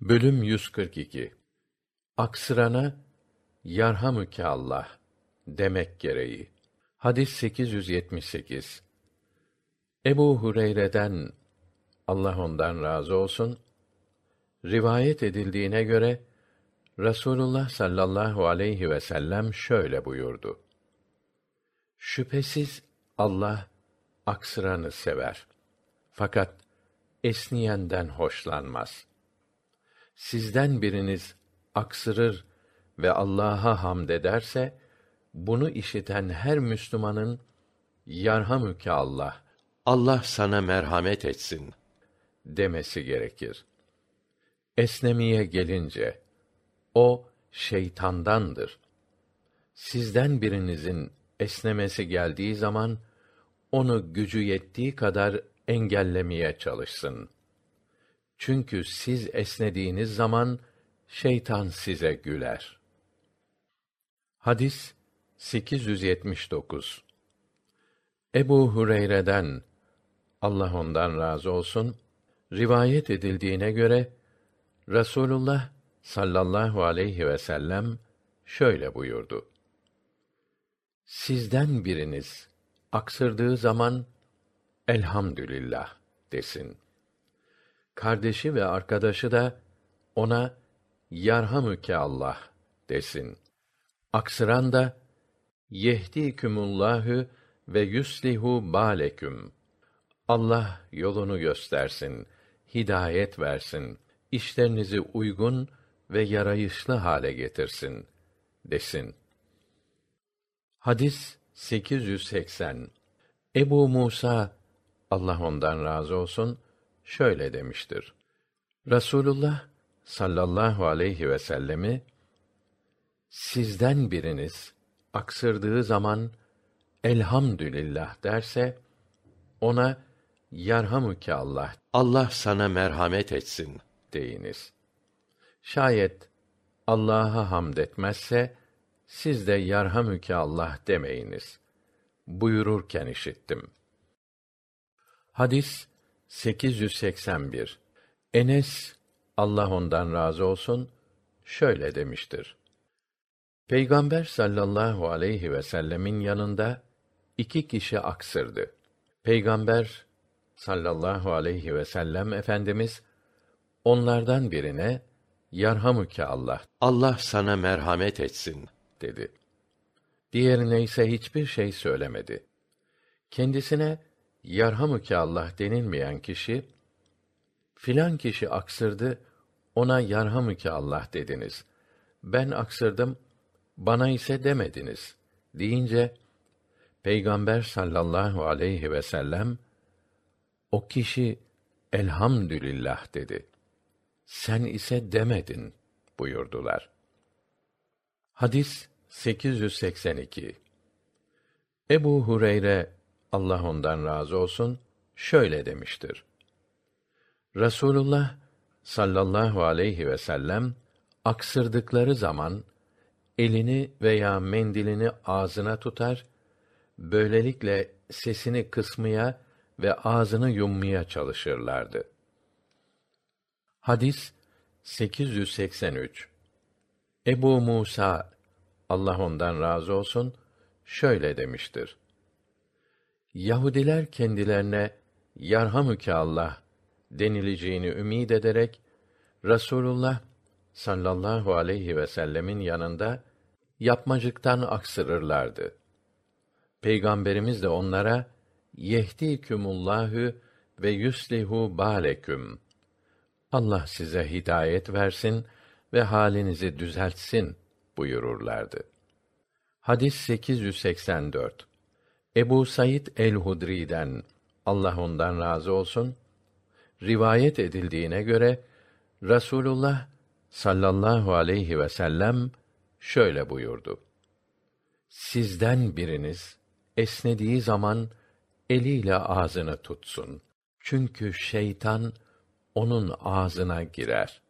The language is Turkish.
Bölüm 142 Aksırana yarhamüke Allah demek gereği. Hadis 878. Ebu Hureyre'den Allah ondan razı olsun rivayet edildiğine göre Rasulullah sallallahu aleyhi ve sellem şöyle buyurdu. Şüphesiz Allah aksıranı sever. Fakat esniyenden hoşlanmaz.'' Sizden biriniz aksırır ve Allah'a hamd ederse bunu işiten her Müslümanın yarhamüke Allah Allah sana merhamet etsin demesi gerekir. Esnemiye gelince o şeytandandır. Sizden birinizin esnemesi geldiği zaman onu gücü yettiği kadar engellemeye çalışsın.'' Çünkü siz esnediğiniz zaman şeytan size güler. Hadis 879. Ebu Hureyre'den Allah ondan razı olsun rivayet edildiğine göre Rasulullah sallallahu aleyhi ve sellem şöyle buyurdu. Sizden biriniz aksırdığı zaman elhamdülillah desin kardeşi ve arkadaşı da ona yarhamüke Allah desin. Aksıran da yehdikumullahü ve yuslihu baleküm. Allah yolunu göstersin, hidayet versin, işlerinizi uygun ve yarayışlı hale getirsin desin. Hadis 880 Ebu Musa Allah ondan razı olsun şöyle demiştir. Rasulullah sallallahu aleyhi ve sellemi sizden biriniz aksırdığı zaman elhamdülillah derse ona yarhamüke Allah Allah sana merhamet etsin deyiniz. Şayet Allah'a hamd etmezse siz de yarhamüke Allah demeyiniz. Buyururken işittim. Hadis 881 Enes Allah ondan razı olsun şöyle demiştir. Peygamber sallallahu aleyhi ve sellemin yanında iki kişi aksırdı. Peygamber sallallahu aleyhi ve sellem efendimiz onlardan birine yarhamüke Allah Allah sana merhamet etsin dedi. Diğerine ise hiçbir şey söylemedi. Kendisine yarhamüke Allah denilmeyen kişi filan kişi aksırdı ona yarhamüke Allah dediniz. Ben aksırdım bana ise demediniz deyince Peygamber sallallahu aleyhi ve sellem o kişi elhamdülillah dedi. Sen ise demedin buyurdular. Hadis 882 Ebu Hureyre Allah ondan razı olsun şöyle demiştir. Rasulullah sallallahu aleyhi ve sellem aksırdıkları zaman elini veya mendilini ağzına tutar, böylelikle sesini kısmaya ve ağzını yummaya çalışırlardı. Hadis 883 Ebu Musa Allah ondan razı olsun şöyle demiştir. Yahudiler kendilerine yarhamüke Allah denileceğini ümid ederek Rasulullah sallallahu aleyhi ve sellemin yanında yapmacıktan aksırırlardı. Peygamberimiz de onlara yehdikumullahü ve yuslihu baleküm. Allah size hidayet versin ve halinizi düzeltsin buyururlardı. Hadis 884 Ebu Said el-Hudri'den Allah ondan razı olsun rivayet edildiğine göre Rasulullah sallallahu aleyhi ve sellem şöyle buyurdu. Sizden biriniz esnediği zaman eliyle ağzını tutsun. Çünkü şeytan onun ağzına girer.